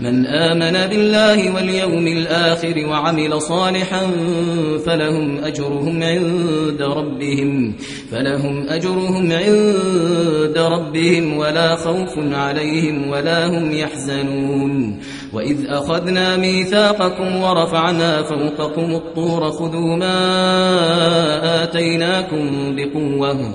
من آمن بالله واليوم الآخر وعمل صالحا فلهم أجرهم عند ربهم فلهم أجرهم عند ربهم ولا خوف عليهم ولا هم يحزنون. وإذ أخذنا ميثاقكم ورفعنا فوقكم الطور خذوا ما آتيناكم بقوة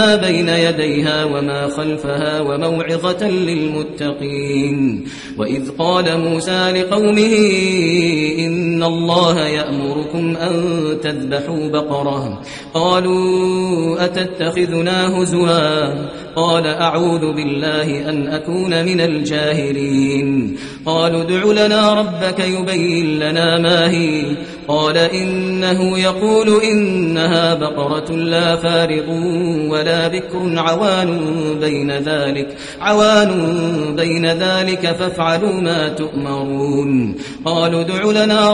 بين يديها وما خلفها وموعظة للمتقين. وإذ قال موسى لقومه إن الله يأمركم أن تذبحوا بقرة. قالوا أتتخذنا هزوا؟ قال أعوذ بالله أن أكون من الجاهلين. قالوا ادع لنا ربك يبين لنا ما هي. قال إنه يقول إنها بقرة لا فارغ ولا بكر عوان بين ذلك عوان بين ذلك فافعلوا ما تؤمرون. قالوا ادع لنا